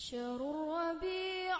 شهر الربيع